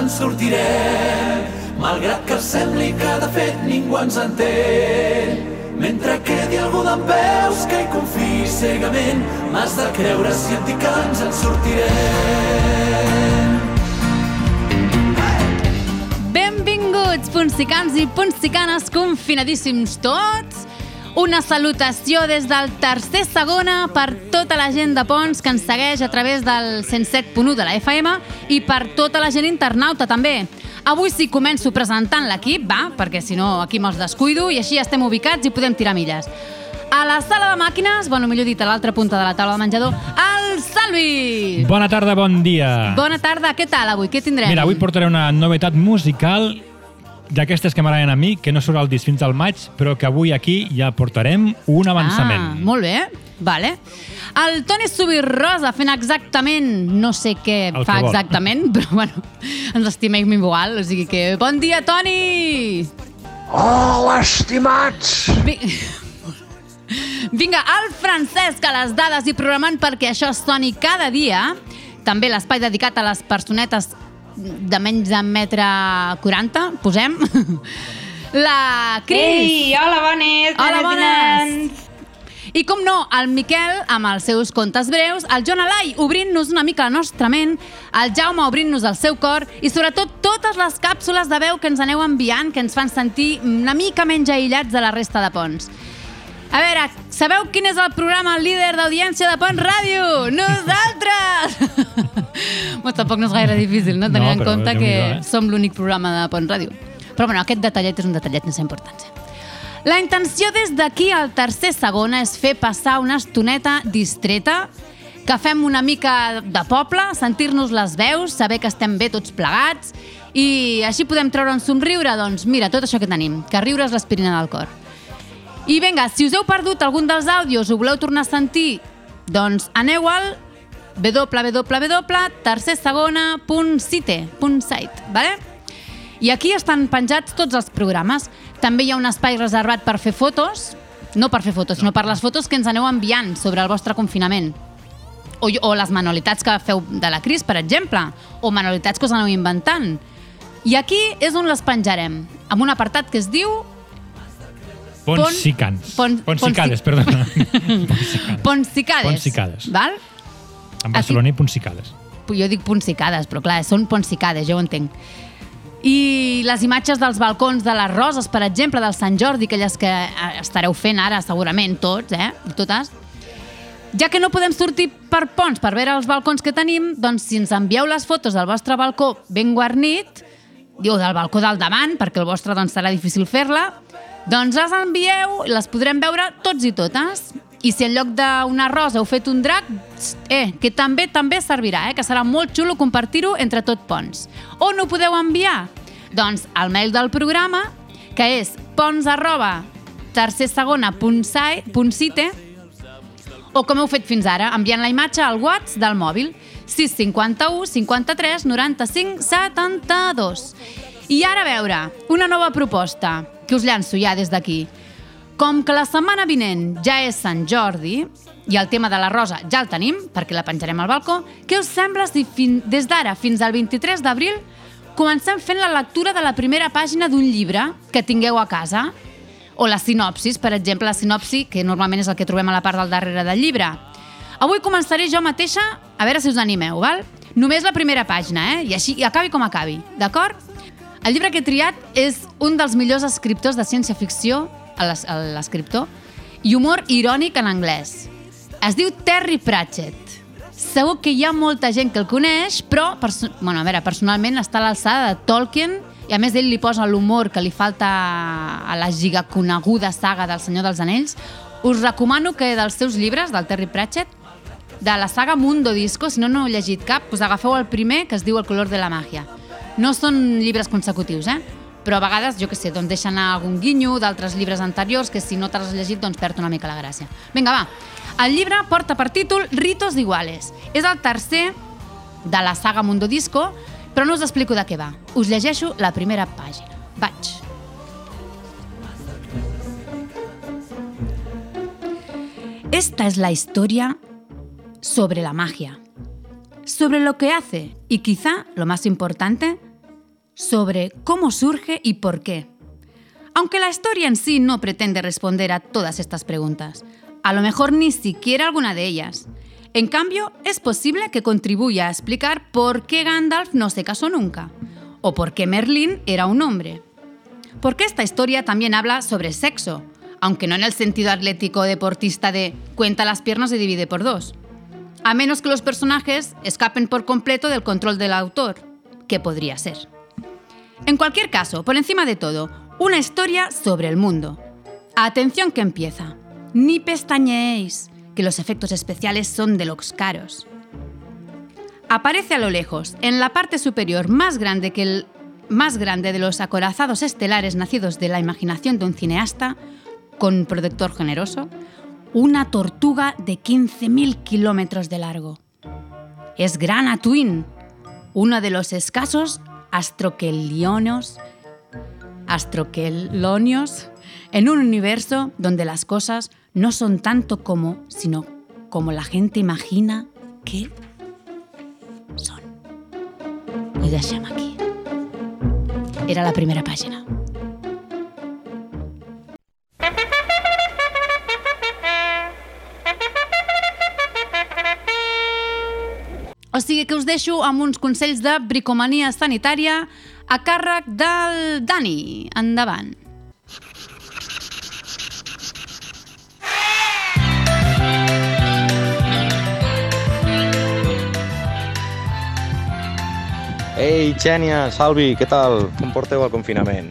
en sortirem, malgrat que sembli que de fet ningú ens entén. Mentre quedi algú d'en peus que hi confiï cegament, m'has de creure si et dic que ens en sortirem. Benvinguts, punsicans i punsicanes confinadíssims tots. Una salutació des del tercer segona per tota la gent de Pons que ens segueix a través del 107.1 de la FM i per tota la gent internauta també. Avui sí començo presentant l'equip, va, perquè si no aquí me'ls descuido i així estem ubicats i podem tirar milles. A la sala de màquines, bueno, millor dit, a l'altra punta de la taula de menjador, el Salvi! Bona tarda, bon dia. Bona tarda, què tal avui? Què tindrem? Mira, avui portaré una novetat musical d'aquestes que m'agraden a mi, que no surt al disc fins al maig, però que avui aquí ja portarem un avançament. Ah, molt bé, vale. El Toni Subirrosa fent exactament, no sé què El fa que vol. exactament, però bueno, ens estimem igual, o sigui que... Bon dia, Toni! Oh, estimats! Vi- Vinga, el Francesc a les dades i programant perquè això soni cada dia. També l'espai dedicat a les personetes de menys de metre 40, posem. La Cris. Ei, hola, bones! Hola, bones! I com no, el Miquel amb els seus contes breus, el Joan Alai obrint-nos una mica la nostra ment, el Jaume obrint-nos el seu cor i sobretot totes les càpsules de veu que ens aneu enviant que ens fan sentir una mica menys aïllats de la resta de ponts. A veure, sabeu quin és el programa líder d'audiència de Pont Ràdio? Nosaltres! bueno, tampoc no és gaire difícil, no? Tenint No, en compte que Déu-n'hi-do, eh? som l'únic programa de Pont Ràdio. Però bueno, aquest detallet és un detallet sense importància. La intenció des d'aquí al tercer segon és fer passar una estoneta distreta, que fem una mica de poble, sentir-nos les veus, saber que estem bé tots plegats i així podem treure un somriure, doncs mira, tot això que tenim, que riure és l'aspirina del cor. I vinga, si us heu perdut algun dels àudios o voleu tornar a sentir, doncs aneu al www.tercersegona.site.site, vale? I aquí estan penjats tots els programes. També hi ha un espai reservat per fer fotos, no per fer fotos, sinó per les fotos que ens aneu enviant sobre el vostre confinament. O, o les manualitats que feu de la Cris, per exemple, o manualitats que us aneu inventant. I aquí és on les penjarem, amb un apartat que es diu Ponsicans. Pon- Ponsicades, ponsi- perdona. Ponsicades. Ponsicades. Val? En barceloní, ponsicades. Jo dic ponsicades, però clar, són ponsicades, jo ho entenc. I les imatges dels balcons de les roses, per exemple, del Sant Jordi, aquelles que eh, estareu fent ara segurament tots, eh? I totes. Ja que no podem sortir per ponts per veure els balcons que tenim, doncs si ens envieu les fotos del vostre balcó ben guarnit, diu del balcó del davant, perquè el vostre doncs, serà difícil fer-la, doncs les envieu i les podrem veure tots i totes. I si en lloc d'una rosa heu fet un drac, eh, que també també servirà, eh, que serà molt xulo compartir-ho entre tot Pons. On ho podeu enviar? Doncs al mail del programa, que és pons arroba tercersegona.site o com heu fet fins ara, enviant la imatge al WhatsApp del mòbil 651 53 95 72. I ara a veure, una nova proposta que us llanço ja des d'aquí. Com que la setmana vinent ja és Sant Jordi i el tema de la rosa ja el tenim, perquè la penjarem al balcó, què us sembla si fin... des d'ara fins al 23 d'abril comencem fent la lectura de la primera pàgina d'un llibre que tingueu a casa? O la sinopsis, per exemple, la sinopsi, que normalment és el que trobem a la part del darrere del llibre. Avui començaré jo mateixa, a veure si us animeu, val? Només la primera pàgina, eh? I així i acabi com acabi, d'acord? El llibre que he triat és un dels millors escriptors de ciència-ficció, l'es- l'escriptor, i humor irònic en anglès. Es diu Terry Pratchett. Segur que hi ha molta gent que el coneix, però, bueno, a veure, personalment està a l'alçada de Tolkien i a més ell li posa l'humor que li falta a la gigaconeguda saga del Senyor dels Anells. Us recomano que dels seus llibres, del Terry Pratchett, de la saga Mundo Disco, si no no heu llegit cap, doncs agafeu el primer, que es diu El color de la màgia. No són llibres consecutius, eh? Però a vegades, jo que sé, doncs deixen algun guinyo d'altres llibres anteriors que si no t'has llegit, doncs perd una mica la gràcia. Vinga, va. El llibre porta per títol Ritos Iguales. És el tercer de la saga Mundo Disco, però no us explico de què va. Us llegeixo la primera pàgina. Vaig. Esta es la historia sobre la magia, sobre lo que hace y quizá, lo más importante, sobre cómo surge y por qué. Aunque la historia en sí no pretende responder a todas estas preguntas, a lo mejor ni siquiera alguna de ellas. En cambio, es posible que contribuya a explicar por qué Gandalf no se casó nunca, o por qué Merlín era un hombre. Porque esta historia también habla sobre sexo, aunque no en el sentido atlético deportista de cuenta las piernas y divide por dos. A menos que los personajes escapen por completo del control del autor, que podría ser. En cualquier caso, por encima de todo, una historia sobre el mundo. Atención que empieza. Ni pestañeéis, que los efectos especiales son de los caros. Aparece a lo lejos, en la parte superior más grande que el más grande de los acorazados estelares nacidos de la imaginación de un cineasta, con protector generoso, una tortuga de 15.000 kilómetros de largo. Es Grana Twin, uno de los escasos astroquelionios, astroquelonios en un universo donde las cosas no son tanto como, sino como la gente imagina que son. Ho deixem aquí. Era la primera pàgina. O sigui que us deixo amb uns consells de bricomania sanitària a càrrec del Dani. Endavant. Ei, Xènia, Salvi, què tal? Com porteu el confinament?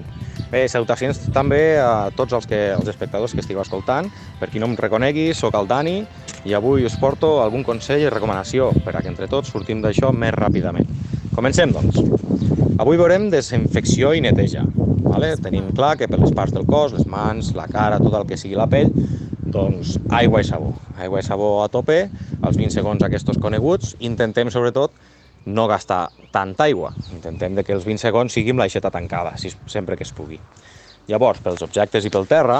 Bé, salutacions també a tots els, que, els espectadors que estigueu escoltant. Per qui no em reconegui, sóc el Dani i avui us porto algun consell i recomanació per a que entre tots sortim d'això més ràpidament. Comencem, doncs. Avui veurem desinfecció i neteja. Vale? Tenim clar que per les parts del cos, les mans, la cara, tot el que sigui la pell, doncs aigua i sabó. Aigua i sabó a tope, els 20 segons aquests coneguts. Intentem, sobretot, no gastar tanta aigua. Intentem que els 20 segons sigui amb l'aixeta tancada, si, sempre que es pugui. Llavors, pels objectes i pel terra,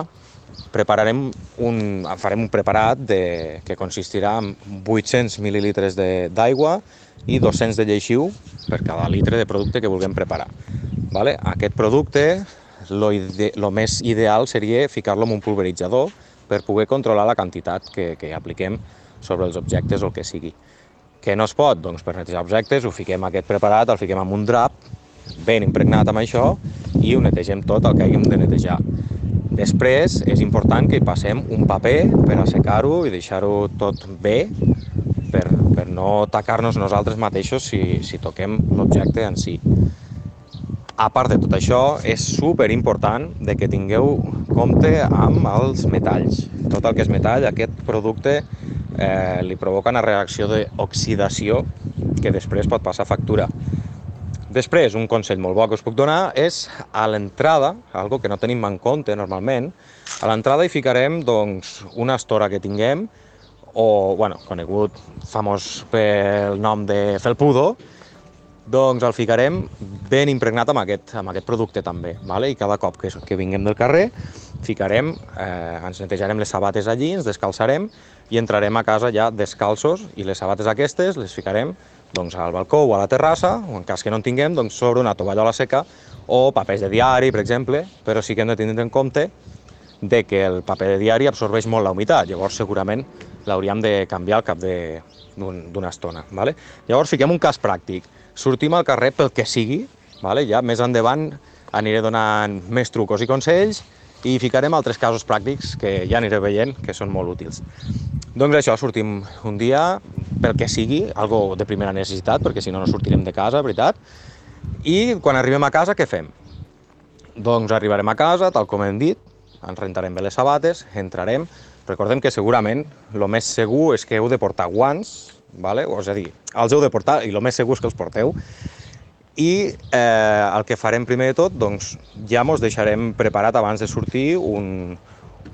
prepararem un, farem un preparat de, que consistirà en 800 mil·lilitres d'aigua i 200 de lleixiu per cada litre de producte que vulguem preparar. Vale? Aquest producte, lo, ide, lo més ideal seria ficar-lo en un pulveritzador per poder controlar la quantitat que, que apliquem sobre els objectes o el que sigui. Què no es pot? Doncs per netejar objectes ho fiquem aquest preparat, el fiquem en un drap ben impregnat amb això i ho netegem tot el que haguem de netejar. Després és important que hi passem un paper per assecar-ho i deixar-ho tot bé per, per no tacar-nos nosaltres mateixos si, si toquem l'objecte en si. A part de tot això, és super important de que tingueu compte amb els metalls. Tot el que és metall, aquest producte eh, li provoca una reacció d'oxidació que després pot passar factura. Després, un consell molt bo que us puc donar és a l'entrada, algo que no tenim en compte normalment, a l'entrada hi ficarem doncs, una estora que tinguem, o, bueno, conegut famós pel nom de felpudo, doncs el ficarem ben impregnat amb aquest, amb aquest producte també, vale? i cada cop que, que vinguem del carrer ficarem, eh, ens netejarem les sabates allí, ens descalçarem i entrarem a casa ja descalços i les sabates aquestes les ficarem doncs, al balcó o a la terrassa, o en cas que no en tinguem, doncs, sobre una tovallola seca o papers de diari, per exemple, però sí que hem de tenir en compte de que el paper de diari absorbeix molt la humitat, llavors segurament l'hauríem de canviar al cap d'una un, estona. Vale? Llavors fiquem un cas pràctic, sortim al carrer pel que sigui, vale? ja més endavant aniré donant més trucos i consells i ficarem altres casos pràctics que ja aniré veient que són molt útils. Doncs això, sortim un dia pel que sigui, algo de primera necessitat, perquè si no no sortirem de casa, veritat, i quan arribem a casa què fem? Doncs arribarem a casa, tal com hem dit, ens rentarem bé les sabates, entrarem, recordem que segurament el més segur és que heu de portar guants, vale? o és a dir, els heu de portar i el més segur és que els porteu, i eh, el que farem primer de tot, doncs ja mos deixarem preparat abans de sortir un,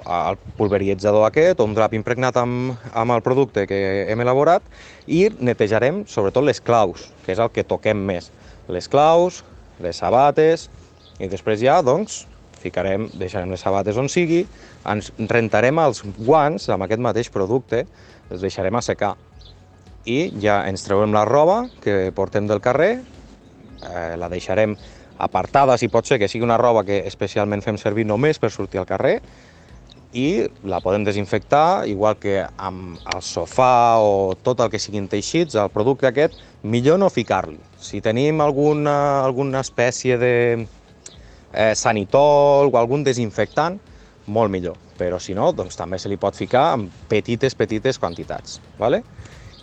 el pulveritzador aquest, un drap impregnat amb, amb el producte que hem elaborat i netejarem sobretot les claus, que és el que toquem més. Les claus, les sabates i després ja, doncs, ficarem, deixarem les sabates on sigui, ens rentarem els guants amb aquest mateix producte, els deixarem a secar i ja ens treurem la roba que portem del carrer eh, la deixarem apartada, si pot ser, que sigui una roba que especialment fem servir només per sortir al carrer, i la podem desinfectar, igual que amb el sofà o tot el que siguin teixits, el producte aquest, millor no ficar-li. Si tenim alguna, alguna espècie de eh, sanitol o algun desinfectant, molt millor. Però si no, doncs també se li pot ficar en petites, petites quantitats. ¿vale?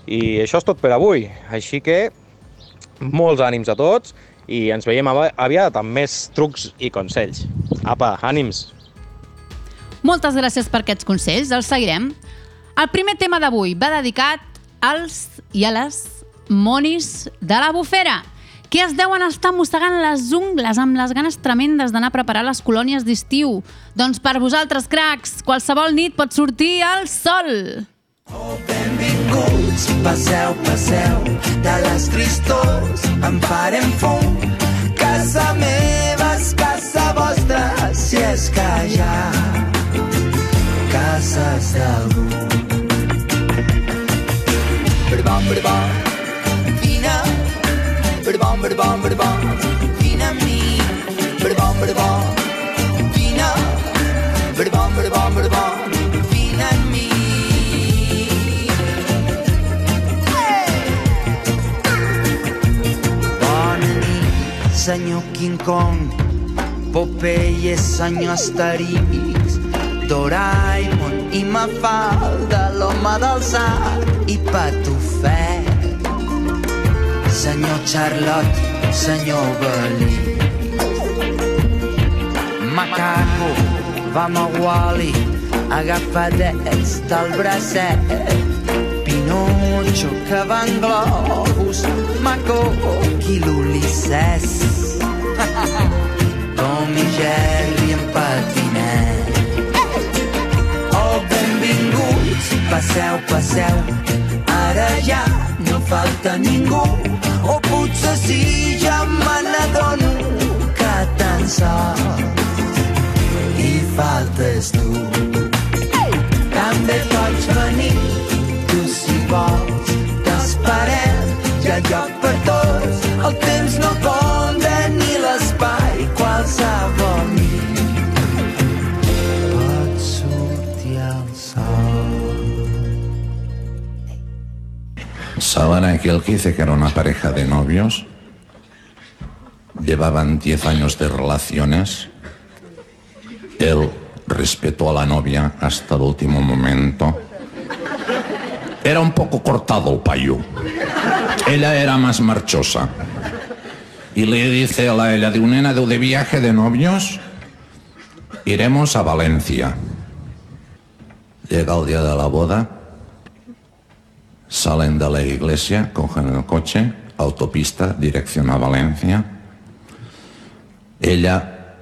I això és tot per avui. Així que molts ànims a tots i ens veiem aviat amb més trucs i consells. Apa, ànims! Moltes gràcies per aquests consells, els seguirem. El primer tema d'avui va dedicat als i a les monis de la bufera, que es deuen estar mossegant les ungles amb les ganes tremendes d'anar a preparar les colònies d'estiu. Doncs per vosaltres, cracs, qualsevol nit pot sortir el sol. Benvinguts, passeu, passeu, de les tristors en farem fum. Casa meva és casa vostra, si és que hi ha cases d'algú. Berbom, berbom, vine, berbom, berbom, berbom, vine senyor King Kong, Popeye, senyor Asterix, Doraemon i Mafalda, l'home del sac i Patufet. Senyor Charlotte, senyor Belí. Macaco, vam a Wally, agafadets del bracet. Pinocho que va en globus, Maco i l'Ulisses. Tom i Jerry en patinet. Oh, benvinguts, passeu, passeu, ara ja no falta ningú. O potser sí, ja me n'adono que tan sols hi faltes tu. També pots venir, vols. El. ¿Saben aquel que dice que era una pareja de novios? Llevaban 10 años de relaciones. Él respetó a la novia hasta el último momento. Era un poco cortado el payo. Ella era más marchosa. Y le dice a la ella de una nena de viaje de novios, iremos a Valencia. Llega el día de la boda, Salen de la iglesia, cogen el coche, autopista, dirección a Valencia. Ella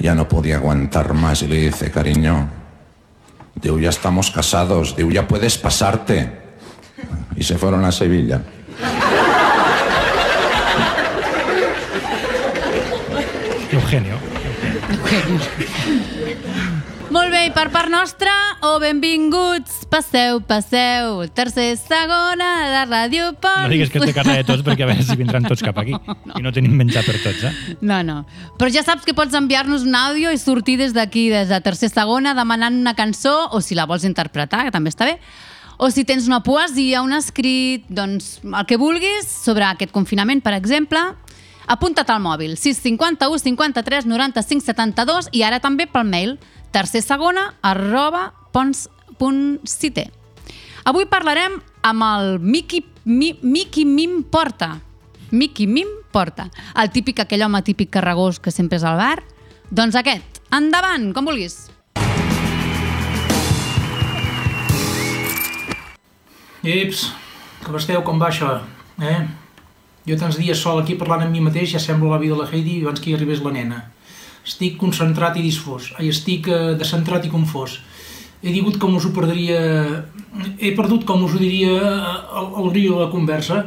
ya no podía aguantar más y le dice, cariño, digo, ya estamos casados, digo, ya puedes pasarte. Y se fueron a Sevilla. Eugenio. Molt bé, i per part nostra, o benvinguts, passeu, passeu, tercer, segona, de Ràdio Pons. No digues que té cara de tots perquè a veure si vindran tots cap aquí. I no tenim menjar per tots, eh? No, no. Però ja saps que pots enviar-nos un àudio i sortir des d'aquí, des de tercer segona, demanant una cançó, o si la vols interpretar, que també està bé, o si tens una poesia, un escrit, doncs el que vulguis sobre aquest confinament, per exemple, apunta't al mòbil 651 53 95 72 i ara també pel mail tercer segona arroba pons.cite. Avui parlarem amb el Miqui, Mi, Miqui Mim Porta. Miqui Mim Porta. El típic, aquell home típic carregós que sempre és al bar. Doncs aquest. Endavant, com vulguis. Ips, com esteu, com va això? Eh? Jo tants dies sol aquí parlant amb mi mateix ja sembla la vida de la Heidi abans que hi arribés la nena. Estic concentrat i disfós. Ai, estic eh, descentrat i confós. He digut com us ho perdria... He perdut, com us ho diria, el, el riu de la conversa.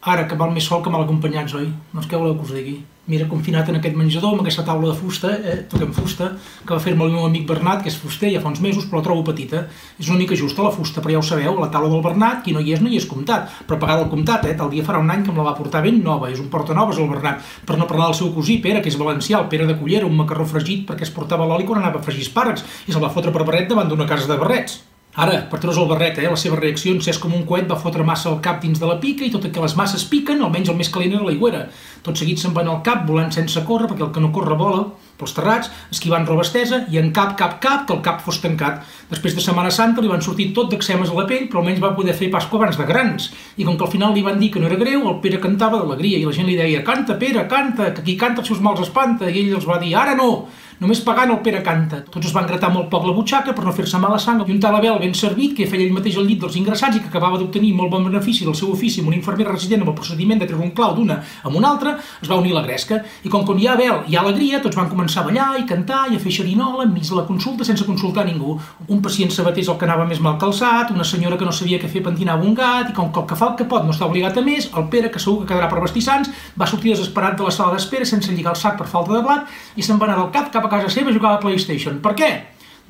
Ara, que val més sol que mal acompanyats, oi? No és què voleu que us digui? Mira, confinat en aquest menjador, amb aquesta taula de fusta, eh, toquem fusta, que va fer-me el meu amic Bernat, que és fuster ja fa uns mesos, però la trobo petita. És una mica justa la fusta, però ja ho sabeu, la taula del Bernat, qui no hi és, no hi és comptat. Però pagada el comptat, eh? Tal dia farà un any que me la va portar ben nova, és un portanoves el Bernat. Per no parlar del seu cosí, Pere, que és valencià, el Pere de Cullera, un macarró fregit perquè es portava l'oli quan anava a fregir espàrrecs i se'l va fotre per barret davant d'una casa de barrets. Ara, per treure's el barret, eh, la seva reacció en és com un coet va fotre massa el cap dins de la pica i tot i que les masses piquen, almenys el més calent era l'aigüera. Tot seguit se'n van al cap, volant sense córrer, perquè el que no corre vola, pels terrats, esquivant roba estesa, i en cap, cap, cap, que el cap fos tancat. Després de Setmana Santa li van sortir tot d'exemes a la pell, però almenys va poder fer Pasqua abans de grans. I com que al final li van dir que no era greu, el Pere cantava d'alegria i la gent li deia «Canta, Pere, canta, que qui canta els seus mals espanta», i ell els va dir «Ara no!» Només pagant el Pere canta. Tots es van gratar molt poc la butxaca per no fer-se mala sang i un talabel ben servit que feia ell mateix el llit dels ingressats i que acabava d'obtenir molt bon benefici del seu ofici amb una infermera resident amb el procediment de treure un clau d'una amb una altra, es va unir la gresca. I com quan hi ha vel i alegria, tots van començar a ballar i cantar i a fer xerinola enmig de la consulta sense consultar ningú. Un pacient sabater és el que anava més mal calçat, una senyora que no sabia què fer pentinava un gat i com que el que fa el que pot no està obligat a més, el Pere, que segur que quedarà per vestir sants, va sortir desesperat de la sala d'espera sense lligar el sac per falta de blat i se'n va anar del cap cap a casa seva a jugar a la PlayStation. Per què?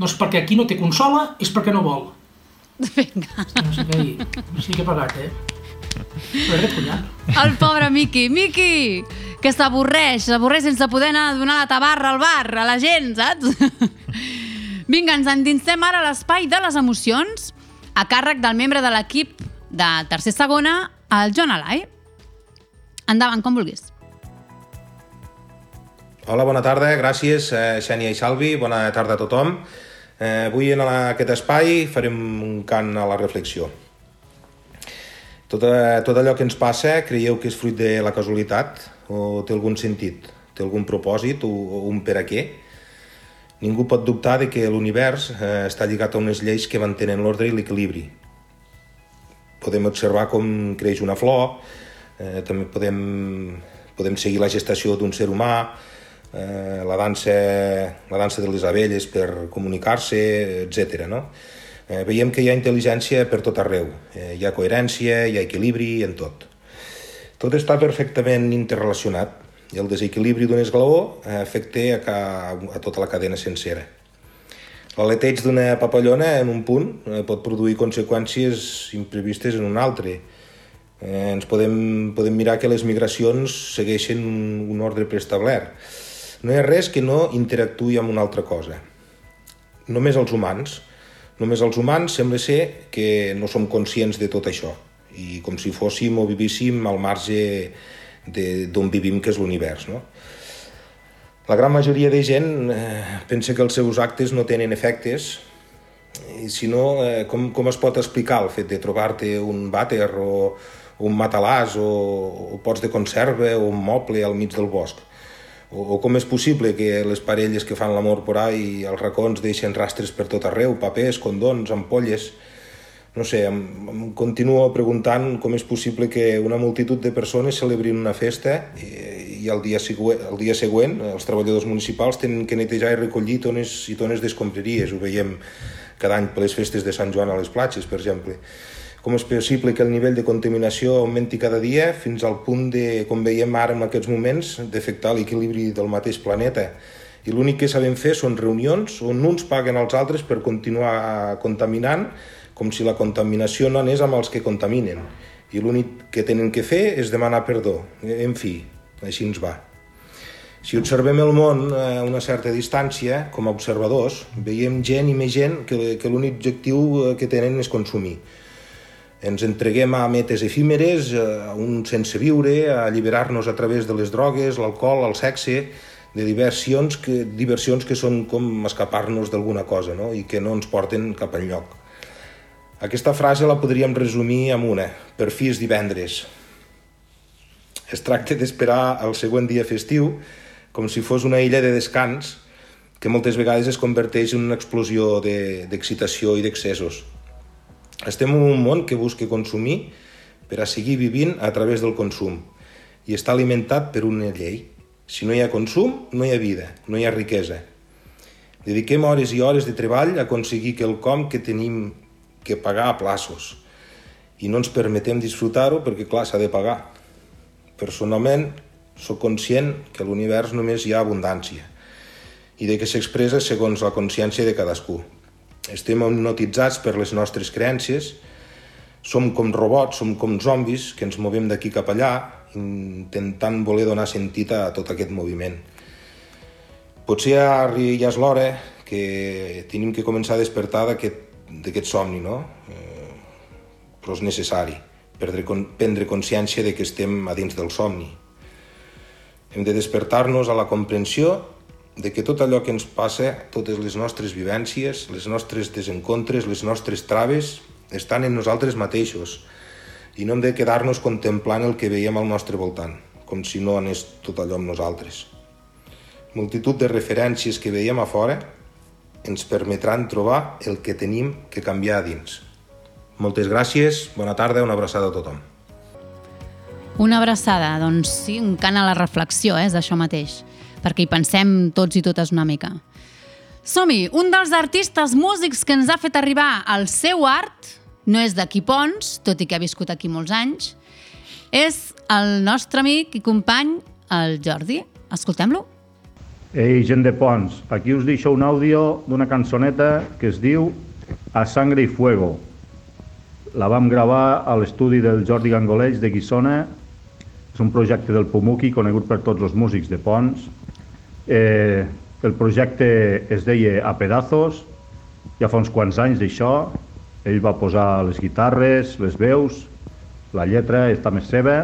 Doncs perquè aquí no té consola, és perquè no vol. Vinga. No sé què dir. Sé què ha pagat, eh? El pobre Miqui. Miqui! Que s'avorreix, s'avorreix sense poder anar a donar la tabarra al bar, a la gent, saps? Vinga, ens endinsem ara a l'espai de les emocions a càrrec del membre de l'equip de tercer segona, el John Alai. Endavant, com vulguis. Hola, bona tarda, gràcies, eh, Xènia i Salvi, bona tarda a tothom. Eh, avui en aquest espai farem un cant a la reflexió. Tot, eh, tot allò que ens passa, creieu que és fruit de la casualitat o té algun sentit? Té algun propòsit o, o un per a què? Ningú pot dubtar de que l'univers eh, està lligat a unes lleis que mantenen l'ordre i l'equilibri. Podem observar com creix una flor, eh, també podem, podem seguir la gestació d'un ser humà, eh, la, dansa, la dansa de les abelles per comunicar-se, etc. No? Eh, veiem que hi ha intel·ligència per tot arreu, eh, hi ha coherència, hi ha equilibri en tot. Tot està perfectament interrelacionat i el desequilibri d'un esglaó eh, afecta a, ca, a tota la cadena sencera. L'aleteig d'una papallona en un punt eh, pot produir conseqüències imprevistes en un altre. Eh, ens podem, podem mirar que les migracions segueixen un, un ordre preestablert. No hi ha res que no interactuï amb una altra cosa. Només els humans. Només els humans sembla ser que no som conscients de tot això i com si fóssim o vivíssim al marge d'on vivim, que és l'univers. No? La gran majoria de gent eh, pensa que els seus actes no tenen efectes i si no, eh, com, com es pot explicar el fet de trobar-te un vàter o, un matalàs o, o pots de conserva o un moble al mig del bosc? O, o com és possible que les parelles que fan l'amor por ahí als racons deixen rastres per tot arreu, papers, condons, ampolles... No sé, em, em continuo preguntant com és possible que una multitud de persones celebrin una festa i, i el, dia següent, el dia següent els treballadors municipals tenen que netejar i recollir tones i tones d'escombraries. Ho veiem cada any per les festes de Sant Joan a les platges, per exemple. Com és possible que el nivell de contaminació augmenti cada dia fins al punt de, com veiem ara en aquests moments, d'afectar l'equilibri del mateix planeta. I l'únic que sabem fer són reunions on uns paguen als altres per continuar contaminant com si la contaminació no anés amb els que contaminen. I l'únic que tenen que fer és demanar perdó. En fi, així ens va. Si observem el món a una certa distància, com a observadors, veiem gent i més gent que, que l'únic objectiu que tenen és consumir. Ens entreguem a metes efímeres, a un sense viure, a alliberar-nos a través de les drogues, l'alcohol, el sexe, de diversions que, diversions que són com escapar-nos d'alguna cosa no? i que no ens porten cap enlloc. Aquesta frase la podríem resumir amb una, per fi és divendres. Es tracta d'esperar el següent dia festiu com si fos una illa de descans que moltes vegades es converteix en una explosió d'excitació de, i d'excessos. Estem en un món que busca consumir per a seguir vivint a través del consum i està alimentat per una llei. Si no hi ha consum, no hi ha vida, no hi ha riquesa. Dediquem hores i hores de treball a aconseguir que el com que tenim que pagar a plaços i no ens permetem disfrutar-ho perquè, clar, s'ha de pagar. Personalment, sóc conscient que a l'univers només hi ha abundància i de que s'expressa segons la consciència de cadascú. Estem hipnotitzats per les nostres creences, som com robots, som com zombis que ens movem d'aquí cap allà intentant voler donar sentit a tot aquest moviment. Potser ja, és l'hora que tenim que començar a despertar d'aquest somni, no? Eh, però és necessari prendre, prendre consciència de que estem a dins del somni. Hem de despertar-nos a la comprensió de que tot allò que ens passa, totes les nostres vivències, les nostres desencontres, les nostres traves, estan en nosaltres mateixos i no hem de quedar-nos contemplant el que veiem al nostre voltant, com si no anés tot allò amb nosaltres. Multitud de referències que veiem a fora ens permetran trobar el que tenim que canviar a dins. Moltes gràcies, bona tarda, una abraçada a tothom. Una abraçada, doncs sí, un cant a la reflexió, eh, és això mateix, perquè hi pensem tots i totes una mica. Som-hi! Un dels artistes músics que ens ha fet arribar el seu art no és d'aquí Pons, tot i que ha viscut aquí molts anys, és el nostre amic i company, el Jordi. Escoltem-lo. Ei, gent de Pons, aquí us deixo un àudio d'una cançoneta que es diu A Sangre i Fuego. La vam gravar a l'estudi del Jordi Gangoleix de Guissona. És un projecte del Pumuki conegut per tots els músics de Pons. Eh, el projecte es deia A Pedazos, ja fa uns quants anys d'això, ell va posar les guitarres, les veus, la lletra està més seva,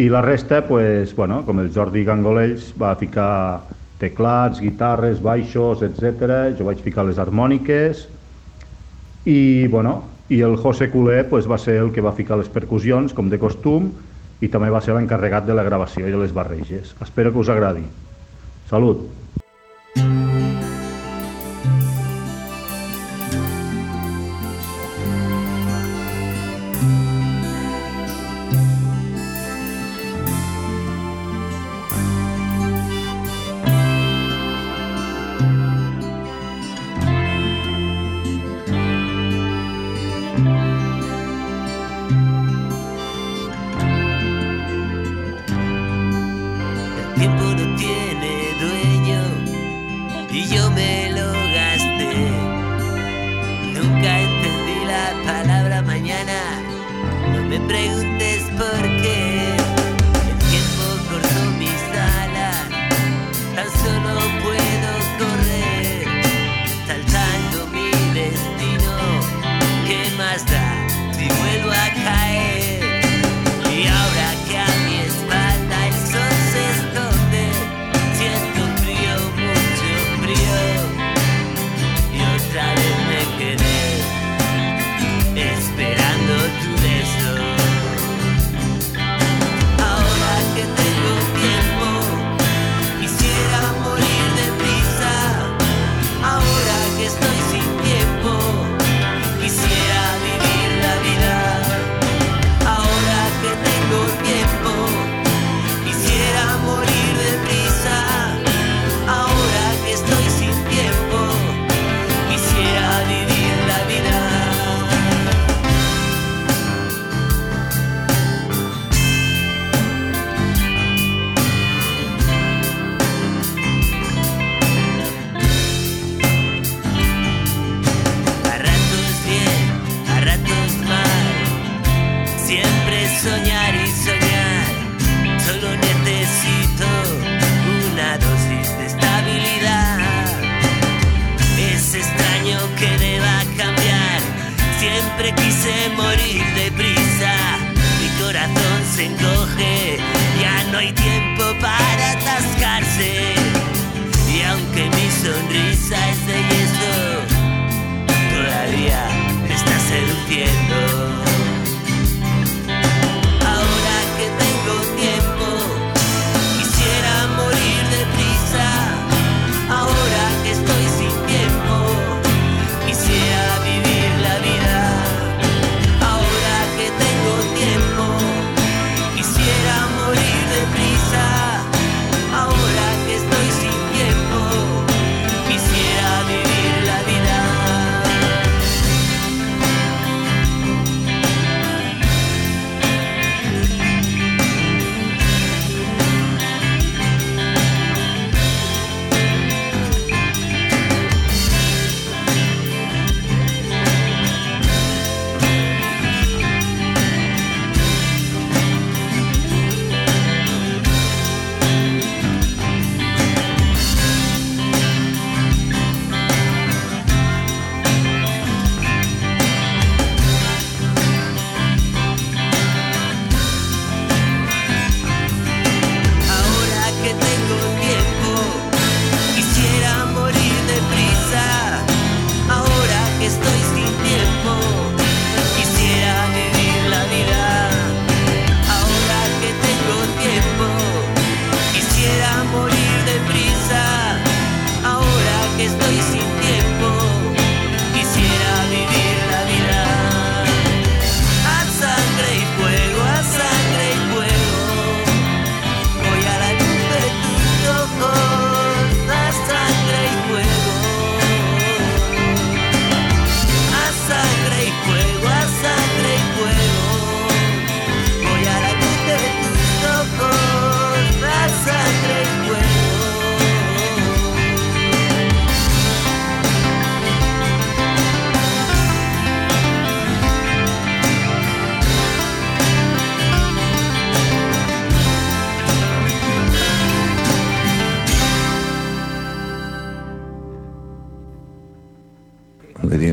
i la resta, pues, bueno, com el Jordi Gangolells, va ficar teclats, guitarres, baixos, etc. Jo vaig ficar les harmòniques i, bueno, i el José Culer pues, va ser el que va ficar les percussions, com de costum, i també va ser l'encarregat de la gravació i de les barreges. Espero que us agradi. Salut!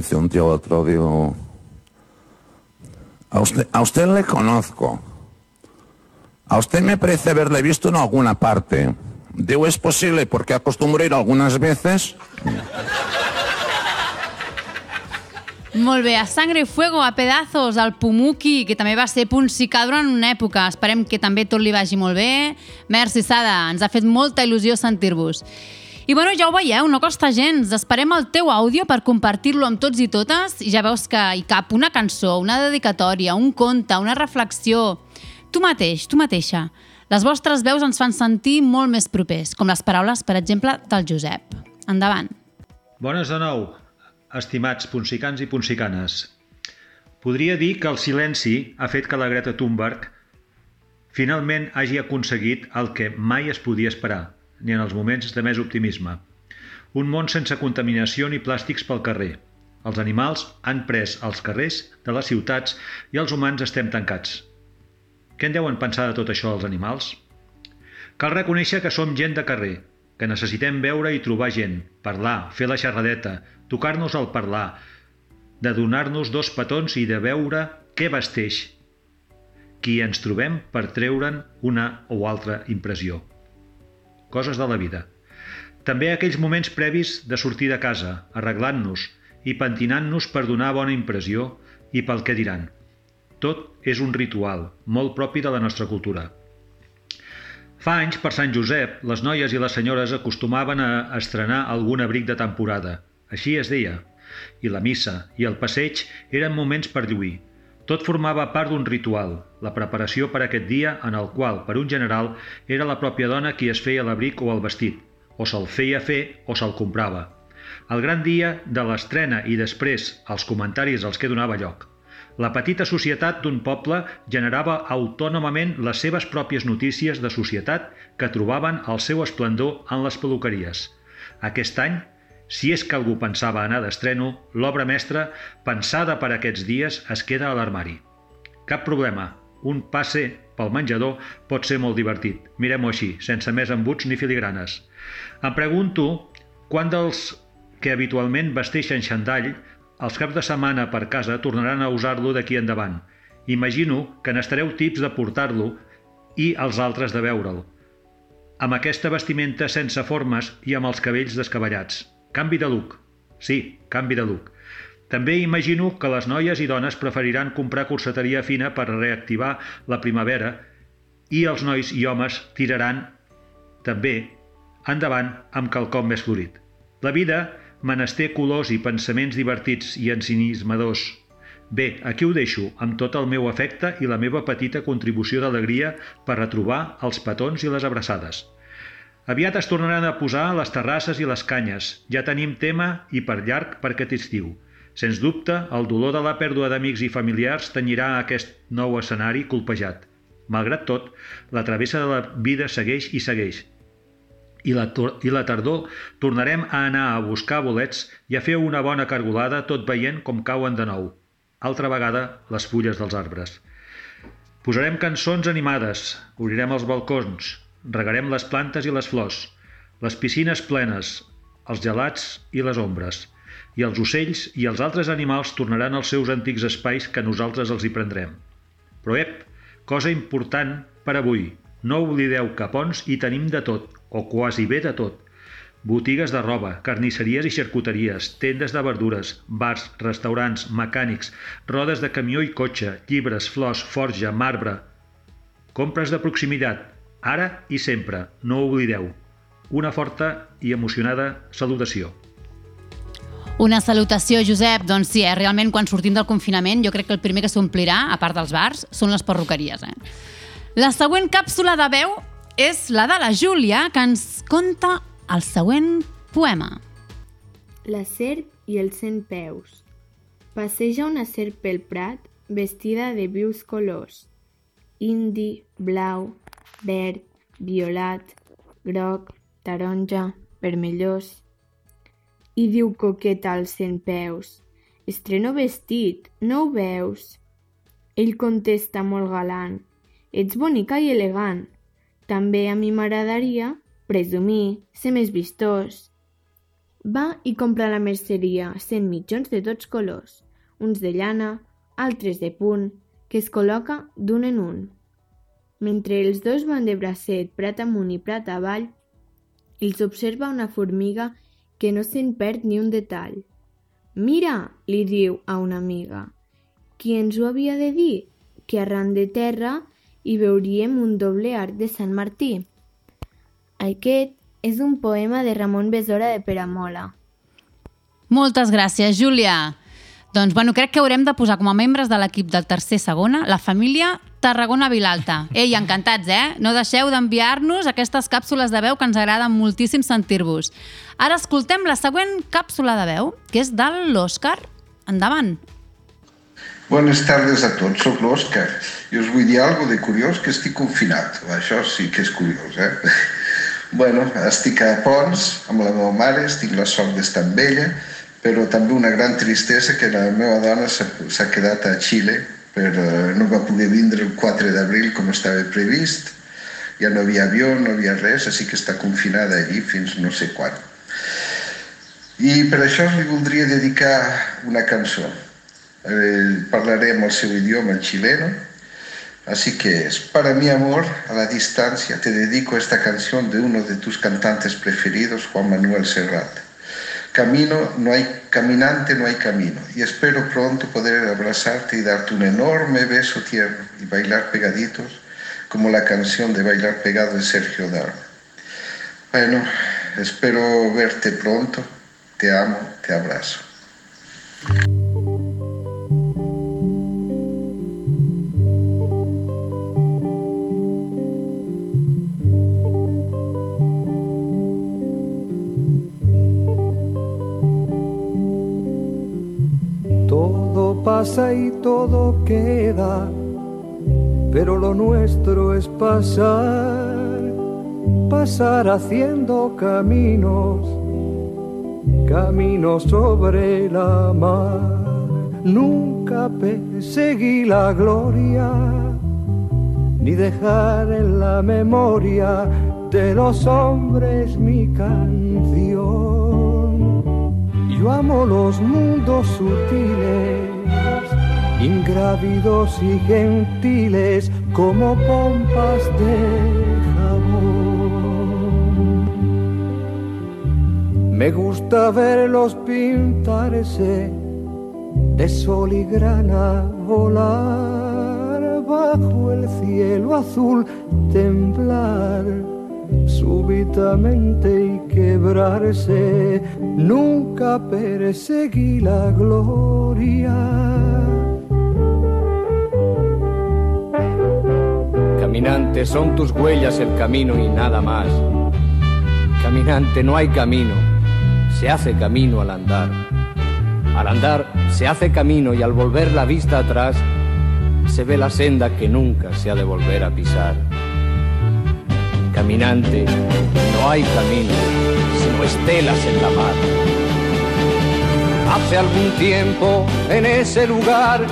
Dice un tío a otro, digo, a usted, a usted le conozco. A usted me parece haberle visto en alguna parte. Digo, es posible porque acostumbro ir algunas veces. Molt bé, a Sangre y Fuego, a pedazos, al Pumuki, que també va ser puncicà durant una època. Esperem que també tot li vagi molt bé. Merci, Sada, ens ha fet molta il·lusió sentir-vos. I bueno, ja ho veieu, no costa gens. Esperem el teu àudio per compartir-lo amb tots i totes i ja veus que hi cap una cançó, una dedicatòria, un conte, una reflexió. Tu mateix, tu mateixa. Les vostres veus ens fan sentir molt més propers, com les paraules, per exemple, del Josep. Endavant. Bones de nou, estimats punsicans i punsicanes. Podria dir que el silenci ha fet que la Greta Thunberg finalment hagi aconseguit el que mai es podia esperar, ni en els moments de més optimisme. Un món sense contaminació ni plàstics pel carrer. Els animals han pres els carrers de les ciutats i els humans estem tancats. Què en deuen pensar de tot això els animals? Cal reconèixer que som gent de carrer, que necessitem veure i trobar gent, parlar, fer la xerradeta, tocar-nos al parlar, de donar-nos dos petons i de veure què vesteix qui ens trobem per treure'n una o altra impressió. Coses de la vida. També aquells moments previs de sortir de casa, arreglant-nos i pentinant-nos per donar bona impressió i pel que diran. Tot és un ritual, molt propi de la nostra cultura. Fa anys, per Sant Josep, les noies i les senyores acostumaven a estrenar algun abric de temporada. Així es deia. I la missa i el passeig eren moments per lluir. Tot formava part d'un ritual, la preparació per aquest dia en el qual, per un general, era la pròpia dona qui es feia l'abric o el vestit, o se'l feia fer o se'l comprava. El gran dia de l'estrena i després els comentaris als que donava lloc. La petita societat d'un poble generava autònomament les seves pròpies notícies de societat que trobaven el seu esplendor en les peluqueries. Aquest any, si és que algú pensava anar d'estreno, l'obra mestra, pensada per aquests dies, es queda a l'armari. Cap problema, un passe pel menjador pot ser molt divertit. Mirem-ho així, sense més embuts ni filigranes. Em pregunto quan dels que habitualment vesteixen xandall els caps de setmana per casa tornaran a usar-lo d'aquí endavant. Imagino que n'estareu tips de portar-lo i els altres de veure'l. Amb aquesta vestimenta sense formes i amb els cabells descabellats. Canvi de look. Sí, canvi de look. També imagino que les noies i dones preferiran comprar corseteria fina per reactivar la primavera i els nois i homes tiraran també endavant amb quelcom més florit. La vida menester colors i pensaments divertits i ensinismadors. Bé, aquí ho deixo, amb tot el meu afecte i la meva petita contribució d'alegria per retrobar els petons i les abraçades. Aviat es tornaran a posar les terrasses i les canyes. Ja tenim tema i per llarg per aquest estiu. Sens dubte, el dolor de la pèrdua d'amics i familiars tenyirà aquest nou escenari colpejat. Malgrat tot, la travessa de la vida segueix i segueix, i la, i la tardor tornarem a anar a buscar bolets i a fer una bona cargolada tot veient com cauen de nou. Altra vegada les fulles dels arbres. Posarem cançons animades, obrirem els balcons, regarem les plantes i les flors, les piscines plenes, els gelats i les ombres, i els ocells i els altres animals tornaran als seus antics espais que nosaltres els hi prendrem. Però ep, cosa important per avui, no oblideu que a Pons hi tenim de tot, o quasi bé de tot. Botigues de roba, carnisseries i xarcuteries, tendes de verdures, bars, restaurants, mecànics, rodes de camió i cotxe, llibres, flors, forja, marbre... Compres de proximitat, ara i sempre, no ho oblideu. Una forta i emocionada salutació. Una salutació, Josep. Doncs sí, eh? realment quan sortim del confinament jo crec que el primer que s'omplirà, a part dels bars, són les perruqueries. Eh? La següent càpsula de veu és la de la Júlia, que ens conta el següent poema. La serp i els cent peus. Passeja una serp pel prat vestida de vius colors. Indi, blau, verd, violat, groc, taronja, vermellós. I diu coqueta als cent peus. Estreno vestit, no ho veus? Ell contesta molt galant. Ets bonica i elegant, també a mi m'agradaria presumir, ser més vistós. Va i compra la merceria 100 mitjons de tots colors, uns de llana, altres de punt, que es col·loca d'un en un. Mentre els dos van de bracet, prat amunt i prat avall, els observa una formiga que no se'n perd ni un detall. Mira, li diu a una amiga, qui ens ho havia de dir? Que arran de terra hi veuríem un doble arc de Sant Martí. Aquest és un poema de Ramon Besora de Peramola. Moltes gràcies, Júlia. Doncs, bueno, crec que haurem de posar com a membres de l'equip del tercer segona la família Tarragona Vilalta. Ei, encantats, eh? No deixeu d'enviar-nos aquestes càpsules de veu que ens agraden moltíssim sentir-vos. Ara escoltem la següent càpsula de veu, que és de l'Òscar. Endavant. Bones tardes a tots, sóc l'Òscar i us vull dir alguna de curiós que estic confinat. Això sí que és curiós, eh? Bueno, estic a Pons amb la meva mare, estic la sort d'estar amb ella, però també una gran tristesa que la meva dona s'ha quedat a Xile, per, no va poder vindre el 4 d'abril com estava previst, ja no havia avió, no havia res, així que està confinada allí fins no sé quan. I per això li voldria dedicar una cançó. Eh, parlaré amb el seu idioma, el xileno, Así que es, para mi amor, a la distancia, te dedico esta canción de uno de tus cantantes preferidos, Juan Manuel Serrat. Camino, no hay caminante, no hay camino. Y espero pronto poder abrazarte y darte un enorme beso tierno y bailar pegaditos, como la canción de Bailar Pegado de Sergio Dar. Bueno, espero verte pronto. Te amo, te abrazo. Pasa y todo queda, pero lo nuestro es pasar, pasar haciendo caminos, caminos sobre la mar. Nunca perseguí la gloria, ni dejar en la memoria de los hombres mi canción. Yo amo los mundos sutiles, ingrávidos y gentiles como pompas de jabón. Me gusta verlos pintarse de sol y grana volar bajo el cielo azul, temblar súbitamente y quebrarse. Nunca perseguí la gloria. Caminante, son tus huellas el camino y nada más. Caminante, no hay camino, se hace camino al andar. Al andar se hace camino y al volver la vista atrás se ve la senda que nunca se ha de volver a pisar. Caminante, no hay camino, sino estelas en la mar. Hace algún tiempo en ese lugar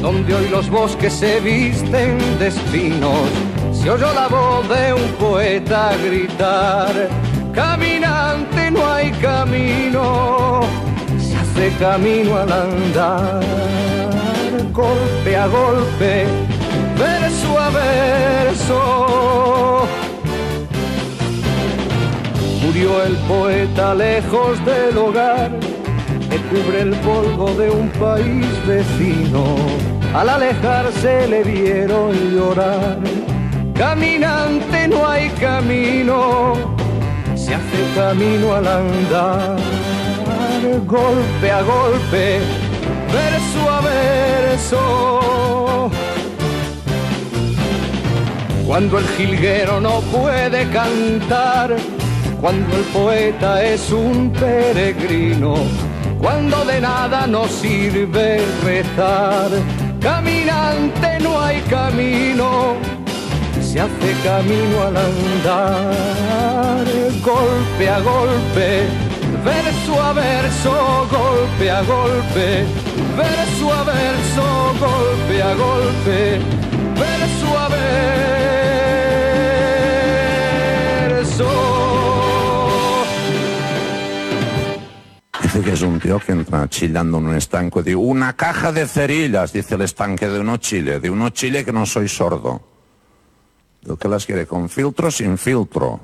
donde hoy los bosques se visten de espinos, se oyó la voz de un poeta gritar, caminante no hay camino, se hace camino al andar, golpe a golpe, verso a verso. El poeta lejos del hogar, que cubre el polvo de un país vecino. Al alejarse le vieron llorar. Caminante no hay camino, se hace camino al andar. Golpe a golpe, verso a verso. Cuando el jilguero no puede cantar, cuando el poeta es un peregrino, cuando de nada nos sirve rezar. Caminante no hay camino, se hace camino al andar, golpe a golpe, verso a verso, golpe a golpe, verso a verso, golpe a golpe, verso a verso. Dice que es un tío que entra chillando en un estanque. Dice, una caja de cerillas, dice el estanque de uno chile. De uno chile que no soy sordo. Digo, ¿qué las quiere? ¿Con filtro o sin filtro?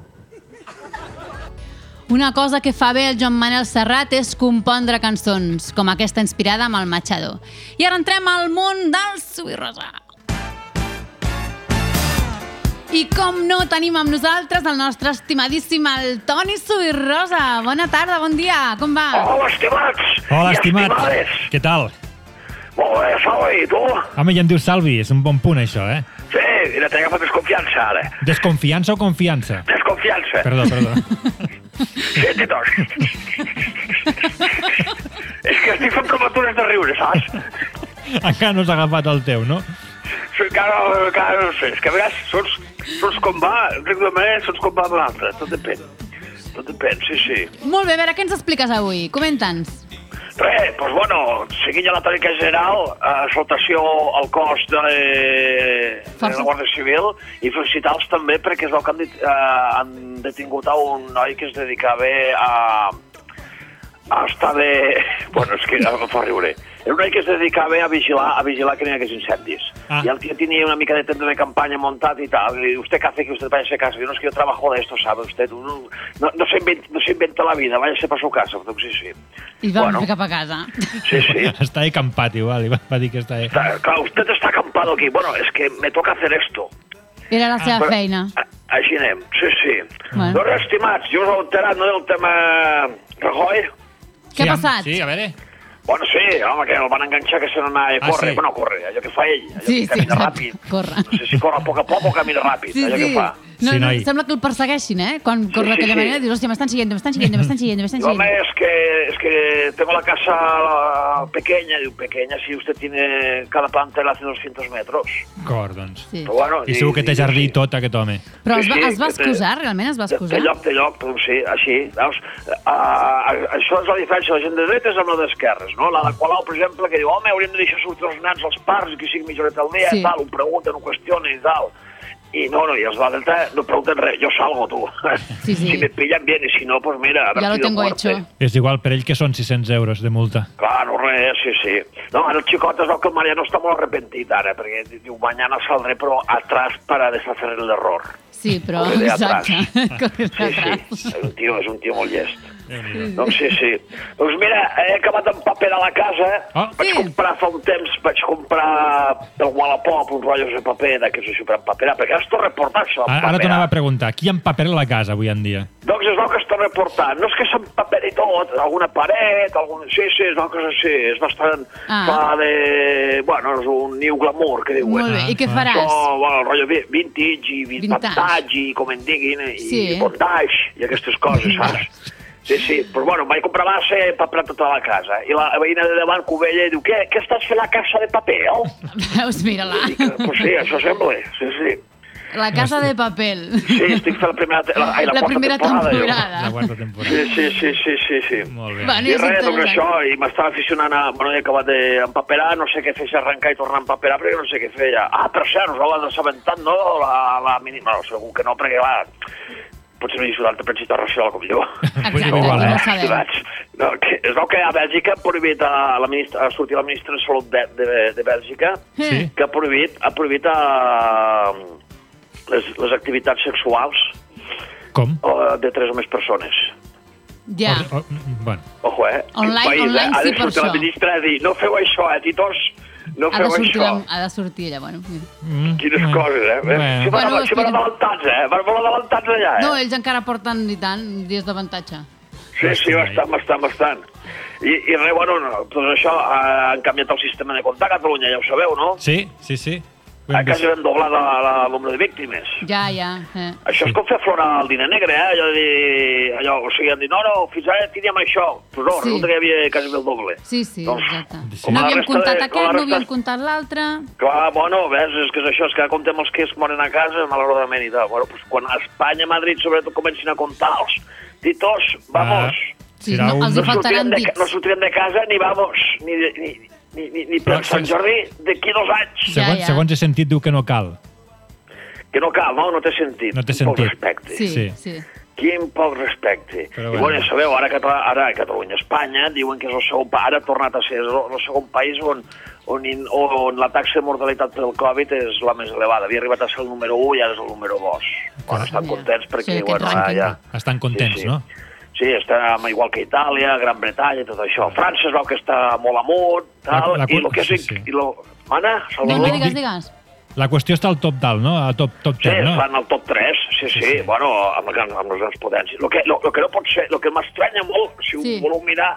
Una cosa que fa bé el Joan Manel Serrat és compondre cançons, com aquesta inspirada amb el Machado. I ara entrem al món del Subirrosa. I com no tenim amb nosaltres el nostre estimadíssim el Toni Subirrosa. Bona tarda, bon dia, com va? Hola, estimats! Hola, estimat. estimades. Què tal? Molt bé, Salvi, i tu? Home, ja em dius Salvi, és un bon punt, això, eh? Sí, mira, t'he agafat desconfiança, ara. Desconfiança o confiança? Desconfiança. Perdó, perdó. Sí, Titos. És que estic fent provatures de riure, saps? Encara no s'ha agafat el teu, no? Sí, encara, encara no sé. És que a vegades surts, surts com va, ric d'una manera, surts com va de l'altra. Tot depèn. Tot depèn, sí, sí. Molt bé, a veure, què ens expliques avui? Comenta'ns. Res, doncs bueno, seguint la tònica general, eh, salutació al cos de, de la Guàrdia Civil i felicitar-los també perquè es veu que han, dit, eh, han detingut a un noi que es dedicava a, a estar de... Bueno, és que em fa riure. Era un noi que es dedicava a vigilar, a vigilar que no hi hagués incendis. Ah. Y el tío tenía una mica de tenda de campaña montada y tal. Y usted qué hace que usted vaya a casa. Yo no es que yo trabajo de esto, ¿sabe usted? No, no, no, se, inventa, no se inventa la vida, váyase para su casa. Doncs sí, sí. I vam Bueno. fer cap a casa. Sí, sí. Està acampat, igual, i va va dir que està... Está- claro, usted está acampado aquí. Bueno, es que me toca hacer esto. Era la seva Però- feina. Així anem, sí, sí. Bueno. Doncs, estimats, jo us heu enterat no, del tema Rajoy? Què ha passat? Sí, a veure. Bueno, sí, home, que el van enganxar que se n'anava a Ah, córrer. sí? Bueno, córrer, allò que fa ell. Allò Sí, que sí, camina ràpid. corre. No sé si corre a poc a poc o camina ràpid, Sí, allò sí. que fa. No, Sí, no, sembla que el persegueixin, eh? Quan corre sí, d'aquella sí. manera, dius, hòstia, m'estan siguiendo, m'estan siguiendo, m'estan siguiendo, m'estan siguiendo, Home, siguiendo. es que, es que tengo la casa la- pequeña, digo, pequeña, si usted tiene cada planta la hace 200 metros. Cor, doncs. Sí. Però bueno, I segur que té jardí i tot, aquest home. Però es va, Sí, sí, es va que té- excusar, realment es va De, excusar? de lloc, de lloc, doncs sí, així, veus? Uh, uh, això és la diferència de la gent de dretes amb la d'esquerres, no? La de Colau, per exemple, que diu, home, hauríem de deixar sortir els nans als parcs i que sigui mitja horeta al dia, Sí. sí. tal, ho pregunten, ho qüestionen i tal. I no, no, i els de la dreta no pregunten res, jo salgo, tu. Sí, sí. Si me pillan bien, i si no, pues mira, a Ja lo tengo muerte. hecho. És igual per ell que són 600 euros de multa. Claro, res, sí, sí. No, ara el xicot es veu que el Mariano està molt arrepentit ara, perquè diu, mañana saldré però atrás para deshacer el error. Sí, però... Corre de atrás. Exacte. Corre de Sí, atrás. sí, és un tio, és un tio molt llest. Doncs sí, sí. Doncs mira, he acabat d'empaperar la casa. Ah. Vaig Sí. comprar fa un temps, vaig comprar pel Wallapop uns rotllos de paper d'aquests així per empaperar, perquè ara es tot reportat, això, Ara, ara t'anava a preguntar, qui empapera la casa avui en dia? Doncs es veu que està reportant. No és que s'empaperi tot, alguna paret, algun... Sí, sí, és una cosa així, és bastant... Ah. Fa de... Bueno, és un new glamour, que diuen. Molt bé, i què Ah. faràs? Això, bueno, el rotllo vi- vintage i Vintage. vintage, i com en diguin, i Sí. bondage, i aquestes coses, saps? Sí, sí, però bueno, vaig comprar base per paperar tota la casa. I la veïna de davant que ho veia i diu, què, què estàs fent la casa de paper, oh? Veus, mira-la. Pues sí, això sembla, sí, sí. La casa de papel. Sí, estic fent la primera, la, ai, la, La primera temporada. jo. temporada. La quarta temporada. Sí, sí, sí, sí, sí, sí. Molt bé. Bueno, I és res, doncs això, i m'estava aficionant a... Bueno, he acabat d'empaperar, no sé què fer, si arrencar i tornar a empaperar, perquè no sé què feia. Ah, per cert, us l'ha assabentat, no? La, la mini... No, segur que no, perquè, clar, potser no hi surt altre principi racial com jo. Exacte, igual, no eh? Estimats. No, que, es veu que a Bèlgica ha prohibit a, la ministra, a sortir la ministra de Salut de, de, de Bèlgica, Sí. que ha prohibit, ha prohibit a, les, les activitats sexuals Com? eh, de tres o més persones. Ja. O, o, bueno, Ojo, eh? Online- país, online eh? Ha sí de sortir la ministra a dir, no feu això, eh, titos, no Ha de feu sortir, això. la, ha de sortir ella, bueno. mira. mm, Quines bueno, coses, eh? Bueno. Si van, Bueno, si van adelantats, eh? Van molt adelantats allà, eh? No, ells encara porten, i tant, dies d'avantatge. Sí, sí, bastant, bastant, bastant. I, i res, bueno, no, tot això eh, han canviat el sistema de compte a Catalunya, ja ho sabeu, no? Sí, sí, sí. Hem vist. quasi ben doblat la- la- el nombre de víctimes. Ja, ja. Eh. Això és com fer aflorar el diner negre, eh? Allò de dir... Allò, o sigui, han dit, no, no, fins ara teníem això. Però no, Sí. resulta que hi havia quasi el doble. Sí, sí, Doncs, exacte. com No havíem comptat de- aquest, no havíem comptat l'altre. Clar, bueno, ves, és que és això, és que comptem els que es moren a casa, malauradament i tal. Bueno, pues quan a Espanya, Madrid, sobretot, comencin a comptar-los, titos, vamos. Sí, Serà no, un- els hi faltaran de, dits. no sortirem de casa ni vamos, ni, de- ni, ni, ni, ni per Però Sant Jordi d'aquí dos anys. Ja, Segons, ja. segons he sentit, diu que no cal. Que no cal, no? No té sentit. No té Un poc sentit. respecte. Sí, Sí. sí. Quin poc respecte. Però I bueno. bueno, ja sabeu, ara, Cata- ara Catalunya, Espanya, diuen que és el segon, pa- ara ha tornat a ser el, el segon país on, on, in- on la taxa de mortalitat pel Covid és la més elevada. Havia arribat a ser el número 1 i ara és el número 2. Bueno, estan contents perquè, Sí, bueno, ara ja... Estan contents, Sí, sí. no? Sí, està igual que Itàlia, Gran Bretanya i tot això. França es veu que està molt amunt, tal, La- la- i el que és... sí, sí. I lo... Mana, Salvador? Vinga, digues, digues. La qüestió està al top dalt, no? A top, top Sí, 10, no? estan al top 3, sí, sí, sí, sí. bueno, amb, amb, les grans potències. El que, lo, lo que no pot ser, el que m'estranya molt, si sí. Sí. voleu mirar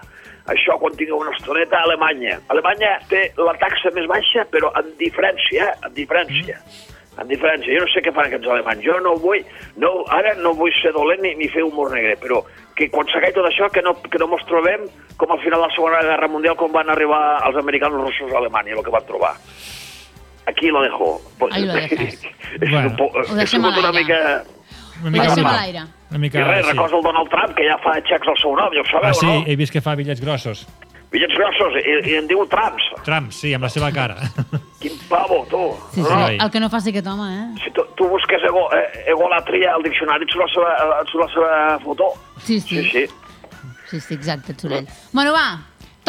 això quan tingueu una estoneta, Alemanya. Alemanya té la taxa més baixa, però en diferència, en diferència. Mm. En diferència. Jo no sé què fan aquests alemanys. Jo no vull, no, ara no vull ser dolent ni, ni fer humor negre, però que quan s'acabi tot això, que no, que no mos trobem com al final de la Segona Guerra Mundial, quan van arribar els americans, els russos a Alemanya, el que van trobar. Aquí lo dejo. Pues, Ahí lo dejas. és Bueno. Ho deixem a sigut una l'aire. mica... Una Ho mica deixem a l'aire. Una mica, I res, sí. recordo el Donald Trump, que ja fa xecs al seu nom, ja ho sabeu, Ah, sí, no? he vist que fa bitllets grossos. Bitllets grossos, i, i en diu Trumps. Trump, sí, amb la seva cara. Quin pavo, tu. Sí, sí. Ai. El que no faci aquest home, eh? Si tu, tu busques ego, eh, egolatria al diccionari, et surt la seva, et surt la seva foto. Sí, sí. Sí, sí. Sí, sí, exacte, Sorell. Bueno, va.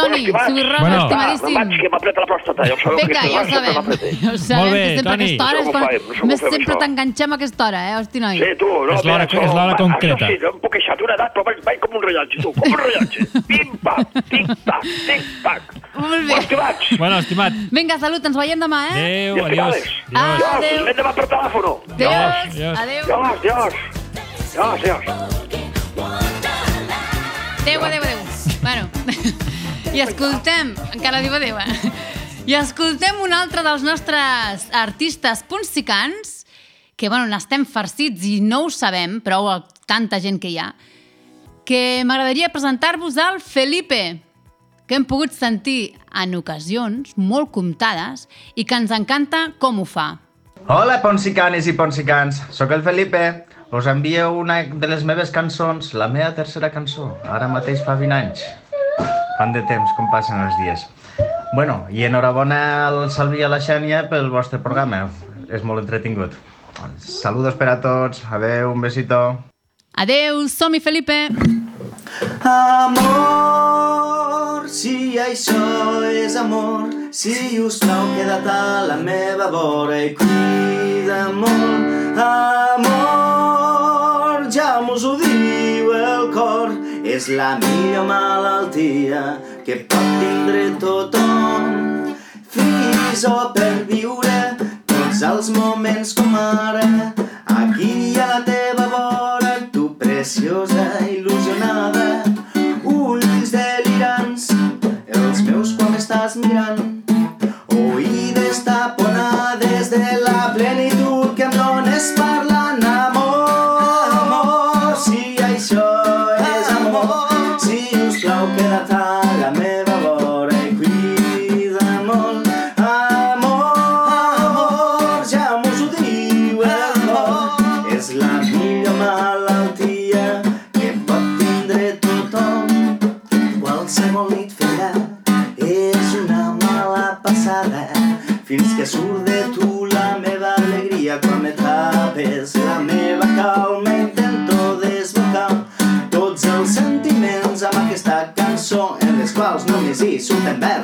Toni, Bueno, Subirroca, Bueno. Me'n estimadíssim. vaig, que m'apreta la pròstata, ja ho sabeu. Vinga, que ja ho sabem. Ja ho sabem, Molt bé, que sempre a Toni. aquesta hora No és s'ho quan fem, no s'ho més fem, sempre això. t'enganxem a aquesta hora, eh, hosti, noi. Sí, tu, no, És l'hora- mira, és l'hora això- concreta. Això sí, jo em puc queixar d'una edat, però vaig, vaig com un rellotge, tu, com un rellotge. Pim-pam, tic-tac, tic-tac. Molt bé. Estimats. Bueno, estimat. Vinga, salut, ens veiem demà, eh? Adéu, I adiós. adiós. Adéu. Anem demà per telèfono. Adiós. Adiós. Dios. Adéu, adéu, adéu. Bueno, i escoltem, encara diu adéu, eh? I escoltem un altre dels nostres artistes punsicans, que, bueno, n'estem farcits i no ho sabem, però tanta gent que hi ha, que m'agradaria presentar-vos al Felipe, que hem pogut sentir en ocasions molt comptades i que ens encanta com ho fa. Hola, ponsicanes i ponsicans. Sóc el Felipe. Us envio una de les meves cançons, la meva tercera cançó. Ara mateix fa 20 anys. Fan de temps, com passen els dies. Bueno, i enhorabona al Salvi i a la Xènia pel vostre programa. És molt entretingut. Saludos per a tots. Adeu, un besito. Adéu, som-hi, Felipe! Amor, si això és amor, si us plau queda't a la meva vora i cuida molt. Amor, ja mos ho cor, és la millor malaltia que pot tindre tothom. Fis-ho per viure tots els moments com ara, aquí a la teva vora, tu preciosa il·lusionada, hi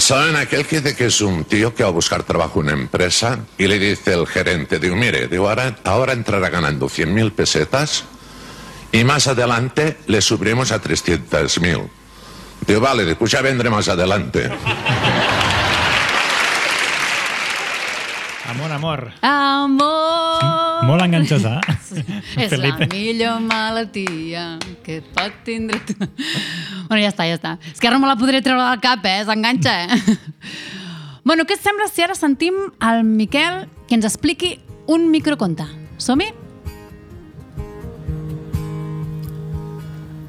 ¿Saben aquel que dice que es un tío que va a buscar trabajo en una empresa y le dice el gerente, digo, mire, digo, ahora, ahora entrará ganando 100.000 pesetas y más adelante le subiremos a 300.000. Digo, vale, después ya vendré más adelante. Amor, amor. Amor! Molt enganxós, eh? És la millor malaltia que et pot tindre tu. Bueno, ja està, ja està. És que ara me la podré treure del cap, eh? S'enganxa, eh? Bueno, què et sembla si ara sentim el Miquel que ens expliqui un microconte? Som-hi?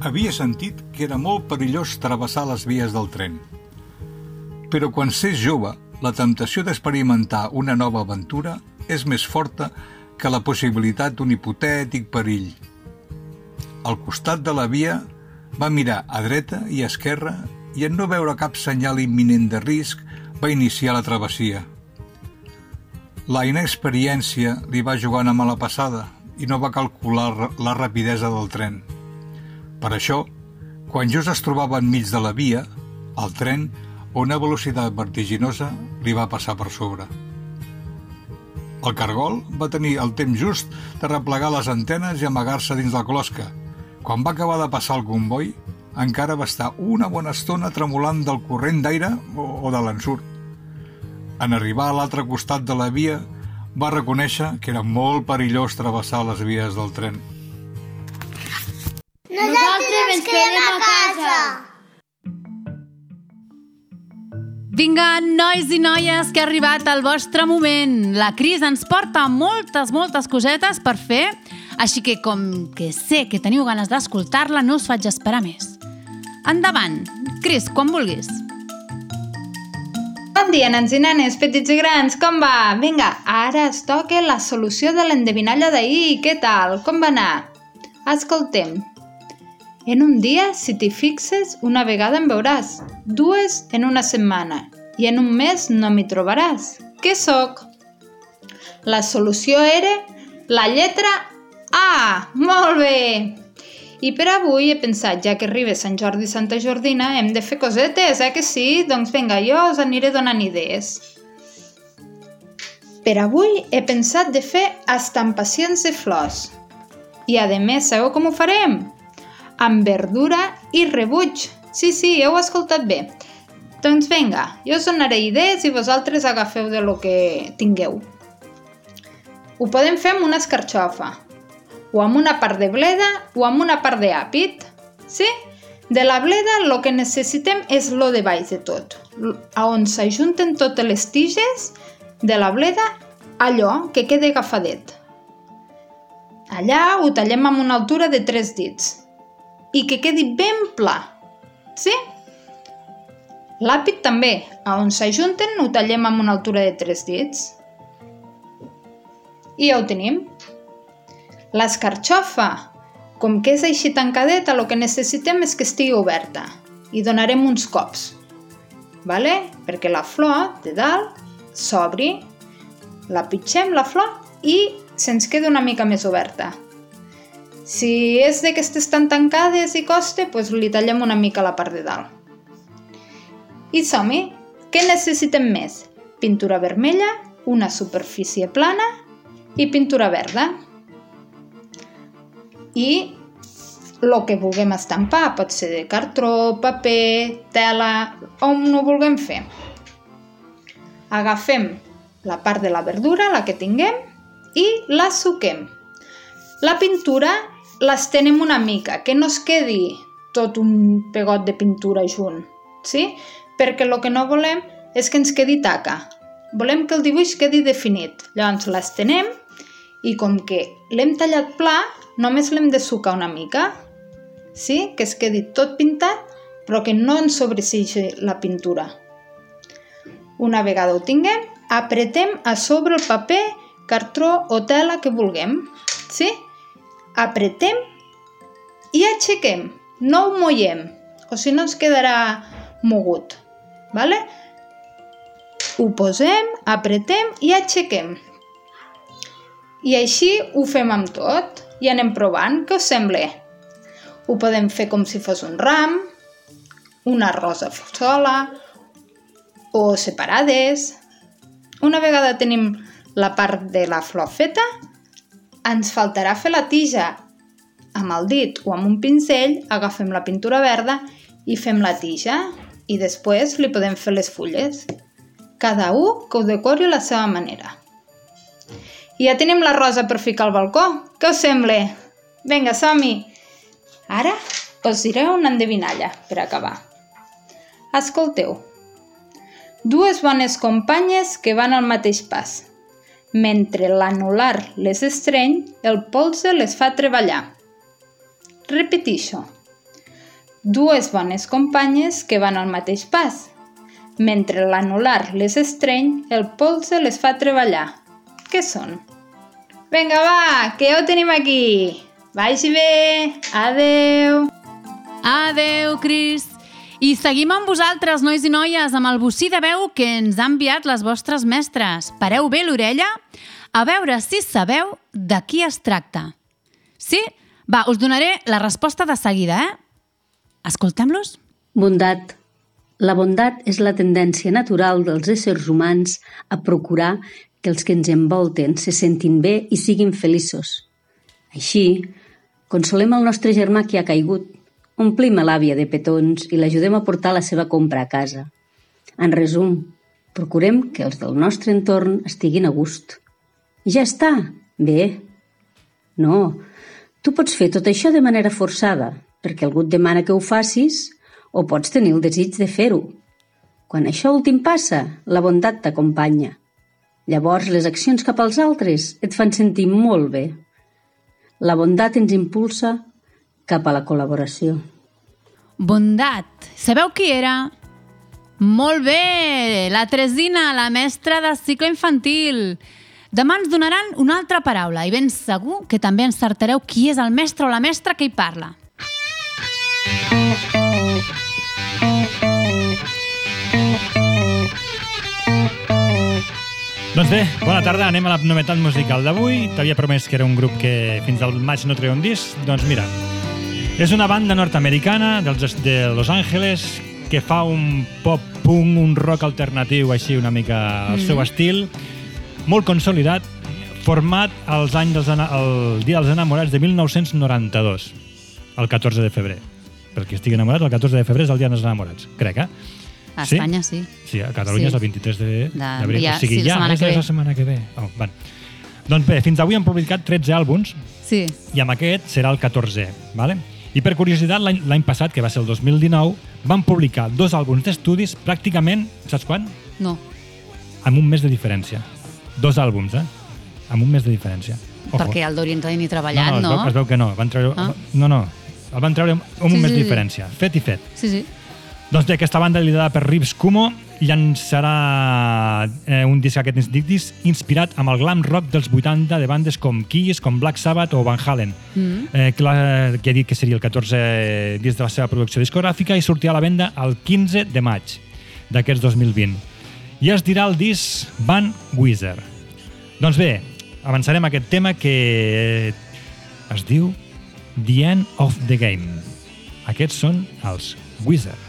Havia sentit que era molt perillós travessar les vies del tren. Però quan s'és jove, la temptació d'experimentar una nova aventura és més forta que la possibilitat d'un hipotètic perill. Al costat de la via va mirar a dreta i a esquerra i en no veure cap senyal imminent de risc va iniciar la travessia. La inexperiència li va jugar una mala passada i no va calcular la rapidesa del tren. Per això, quan just es trobava enmig de la via, el tren, a una velocitat vertiginosa, li va passar per sobre. El cargol va tenir el temps just de replegar les antenes i amagar-se dins la closca. Quan va acabar de passar el comboi, encara va estar una bona estona tremolant del corrent d'aire o, de l'ensurt. En arribar a l'altre costat de la via, va reconèixer que era molt perillós travessar les vies del tren. Nosaltres ens quedem a casa. Vinga, nois i noies, que ha arribat el vostre moment. La Cris ens porta moltes, moltes cosetes per fer, així que com que sé que teniu ganes d'escoltar-la, no us faig esperar més. Endavant, Cris, quan vulguis. Bon dia, nens i nenes, petits i grans, com va? Vinga, ara es toca la solució de l'endevinalla d'ahir. Què tal? Com va anar? Escoltem. En un dia, si t'hi fixes, una vegada en veuràs, dues en una setmana, i en un mes no m'hi trobaràs. Què sóc? La solució era la lletra A. Molt bé! I per avui he pensat, ja que arriba Sant Jordi i Santa Jordina, hem de fer cosetes, eh que sí? Doncs vinga, jo us aniré donant idees. Per avui he pensat de fer estampacions de flors. I a més, sabeu com ho farem? Amb verdura i rebuig. Sí, sí, heu escoltat bé. Doncs vinga, jo us donaré idees i vosaltres agafeu de lo que tingueu. Ho podem fer amb una escarxofa, o amb una part de bleda o amb una part d'àpid. Sí? De la bleda el que necessitem és lo de baix de tot, on s'ajunten totes les tiges de la bleda, allò que quede agafadet. Allà ho tallem amb una altura de 3 dits i que quedi ben pla. Sí? L'àpid també, a on s'ajunten ho tallem amb una altura de 3 dits. I ja ho tenim. L'escarxofa, com que és així tancadeta, el que necessitem és que estigui oberta i donarem uns cops, vale? perquè la flor de dalt s'obri, la pitgem la flor i se'ns queda una mica més oberta. Si és d'aquestes tan tancades i costa, doncs li tallem una mica la part de dalt. I som-hi! Què necessitem més? Pintura vermella, una superfície plana i pintura verda. I el que vulguem estampar pot ser de cartró, paper, tela, on ho vulguem fer. Agafem la part de la verdura, la que tinguem, i la suquem. La pintura l'estenem una mica, que no es quedi tot un pegot de pintura junt, sí? Perquè el que no volem és que ens quedi taca. Volem que el dibuix quedi definit. Llavors l'estenem i com que l'hem tallat pla, només l'hem de sucar una mica, sí? que es quedi tot pintat, però que no ens sobresigi la pintura. Una vegada ho tinguem, apretem a sobre el paper, cartró o tela que vulguem. Sí? Apretem i aixequem. No ho mollem, o si no ens quedarà mogut. Vale? Ho posem, apretem i aixequem. I així ho fem amb tot i anem provant. Què us sembla? Ho podem fer com si fos un ram, una rosa sola, o separades. Una vegada tenim la part de la flor feta, ens faltarà fer la tija. Amb el dit o amb un pincell agafem la pintura verda i fem la tija i després li podem fer les fulles. Cada un que ho decori a la seva manera. I ja tenim la rosa per ficar al balcó. Què us sembla? Vinga, som-hi! Ara us diré una endevinalla per acabar. Escolteu. Dues bones companyes que van al mateix pas. Mentre l'anular les estreny, el polze les fa treballar. Repetixo. Dues bones companyes que van al mateix pas. Mentre l'anular les estreny, el polze les fa treballar. Què són? Vinga, va, que ja ho tenim aquí. Vagi bé. Adeu. Adeu, Cris. I seguim amb vosaltres, nois i noies, amb el bocí de veu que ens ha enviat les vostres mestres. Pareu bé l'orella a veure si sabeu de qui es tracta. Sí? Va, us donaré la resposta de seguida, eh? Escoltem-los? Bondat. La bondat és la tendència natural dels éssers humans a procurar que els que ens envolten se sentin bé i siguin feliços. Així, consolem el nostre germà que ha caigut, omplim a l'àvia de petons i l'ajudem a portar la seva compra a casa. En resum, procurem que els del nostre entorn estiguin a gust. Ja està, bé. No, tu pots fer tot això de manera forçada, perquè algú et demana que ho facis o pots tenir el desig de fer-ho. Quan això últim passa, la bondat t'acompanya. Llavors, les accions cap als altres et fan sentir molt bé. La bondat ens impulsa cap a la col·laboració. Bondat. Sabeu qui era? Molt bé! La Tresina, la mestra de cicle infantil. Demà ens donaran una altra paraula i ben segur que també encertareu qui és el mestre o la mestra que hi parla. Doncs bé, bona tarda, anem a la novetat musical d'avui. T'havia promès que era un grup que fins al maig no treia un disc. Doncs mira, és una banda nord-americana de Los Angeles que fa un pop punk, un rock alternatiu així una mica al Mm. seu estil, molt consolidat, format als anys dels, el Dia dels Enamorats de 1992, el 14 de febrer. Per qui estigui enamorat, el 14 de febrer és el Dia dels Enamorats, crec, eh? A Sí? Espanya, sí. Sí, a Catalunya Sí. és el 23 de- De- d'abril. ja, o sigui, sí, la ja, setmana és que ve. la setmana que ve. Oh, van. Doncs bé, fins avui han publicat 13 àlbums Sí. i amb aquest serà el 14è. Vale? I per curiositat, l'any passat, que va ser el 2019, van publicar dos àlbums d'estudis pràcticament, saps quan? No. Amb un mes de diferència. Dos àlbums, eh? Amb un mes de diferència. Perquè el Dorian Rain hi treballat, no, no? no, es, veu, es veu que no. Van treure, Ah. No, no. El van treure amb un Sí, mes sí, de sí. diferència. Fet i fet. Sí, sí. Doncs bé, aquesta banda liderada per Reeves Kumo llançarà eh, un disc aquest disc inspirat amb el glam rock dels 80 de bandes com Kiss, com Black Sabbath o Van Halen, Mm. eh, que, la, que he dit que seria el 14 disc de la seva producció discogràfica i sortirà a la venda el 15 de maig d'aquest 2020. I es dirà el disc Van Wizard. Doncs bé, avançarem a aquest tema que es diu The End of the Game. Aquests són els Wizard.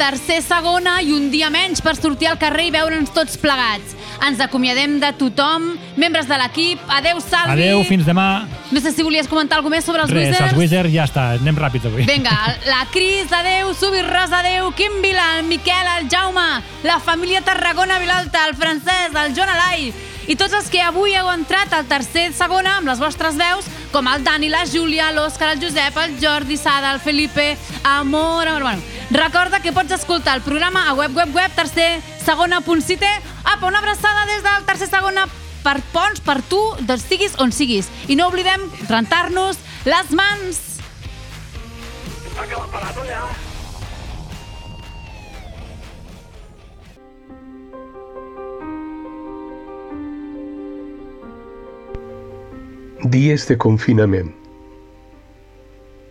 Tercer segona i un dia menys per sortir al carrer i veure'ns tots plegats. Ens acomiadem de tothom, membres de l'equip. Adeu, Salvi. Adeu, fins demà. No sé si volies comentar alguna més sobre els Res, Wizards. els Wizards ja està, anem ràpids avui. Vinga, la Cris, adeu, Subi Rosa, adeu, Quim Vila, el Miquel, el Jaume, la família Tarragona Vilalta, el Francesc, el Joan Alai i tots els que avui heu entrat al tercer segona amb les vostres veus, com el Dani, la Júlia, l'Òscar, el Josep, el Jordi Sada, el Felipe, Amor, Amor, bueno. Recorda que pots escoltar el programa a web, web, web, tercer, segona.cite. Apa, una abraçada des del tercer segona per Pons, per tu, doncs siguis on siguis. I no oblidem rentar-nos les mans. Dies de confinament.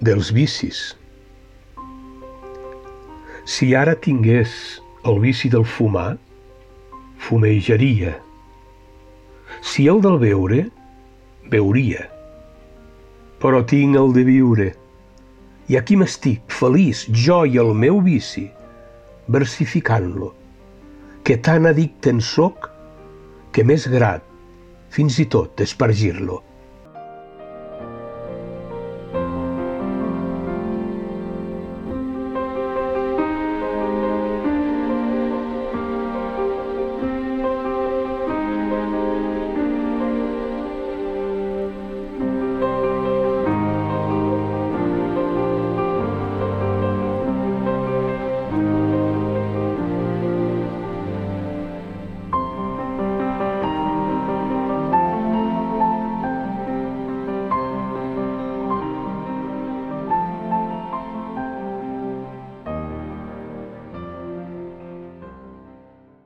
Dels vicis. Si ara tingués el vici del fumar, fumejaria. Si el del beure, beuria. Però tinc el de viure. I aquí m'estic, feliç, jo i el meu vici, versificant-lo, que tan addicte en soc que m'és grat, fins i tot, espargir-lo.